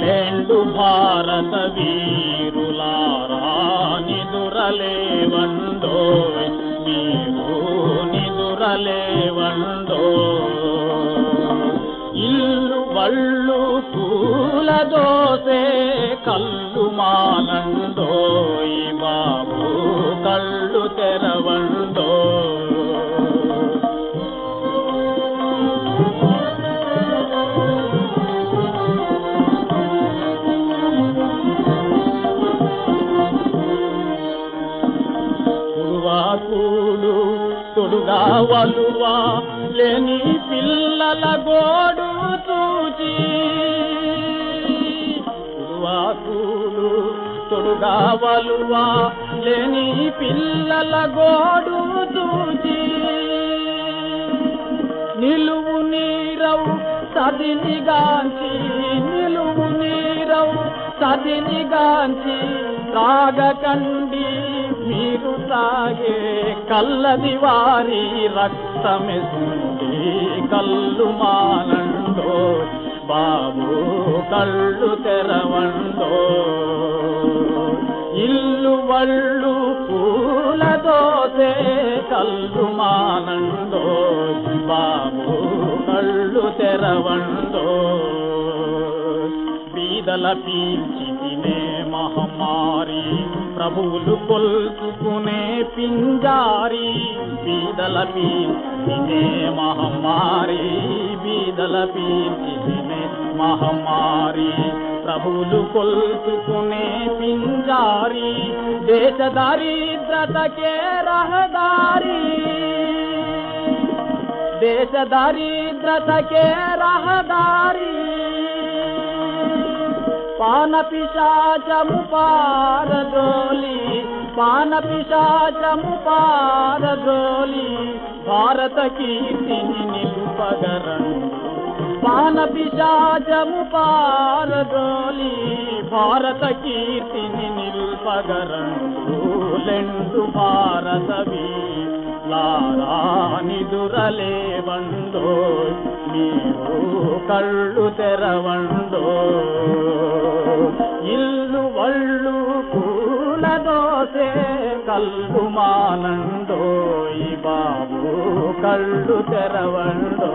లేండు భారత వీరులారా నిదురలేవండో మీరు నిదురలేవండో. ఇల్లు వళ్ళు దోసే కళ్ళు మానందోయి బాబు కళ్ళు తెరవందో. తొడుగా వలువా లేని పిల్లల గోడ కూడు తొడుగా వలువా లేని పిల్లల గోడు దూచి. నిలువు నీరవు సదినిగాంచి నిలువు నీరవు సదినిగాంచి త్రాగకండి మీరు తాగే కల్లది వారి రక్తమెసుండి కల్లు మానండో బాబు కళ్ళు తెరవండో ఇల్లు వళ్ళు పూల కళ్ళు మానండో బాబు కళ్ళు తెరవండో బీదల పీల్చి తినే మహమ్మారి. ప్రభువులు కొల్చుకునే పింజారి బీదల పీల్చి మహమ్మారి. బీదల పీల్చి మహమ్మారి. ప్రభువులు కొల్చుకునే పింజారి దేశ దారిద్రతకే రహదారి. దేశ దారిద్రతకే రహదారి. పానపిశాచము పారదోలి పాన పారదోలి భారత కీర్తిని నిలుపగరండు పానపిశాచము పారదోలి భారత కీర్తిని నిలుపగరండు లెండు భారతవి లారా నిదురలేవండో మీరు కళ్ళు తెరవండో ఇల్లు వళ్ళు కూలదోసే కళ్ళు మానండో ఈ బాబు కళ్ళు తెరవండో.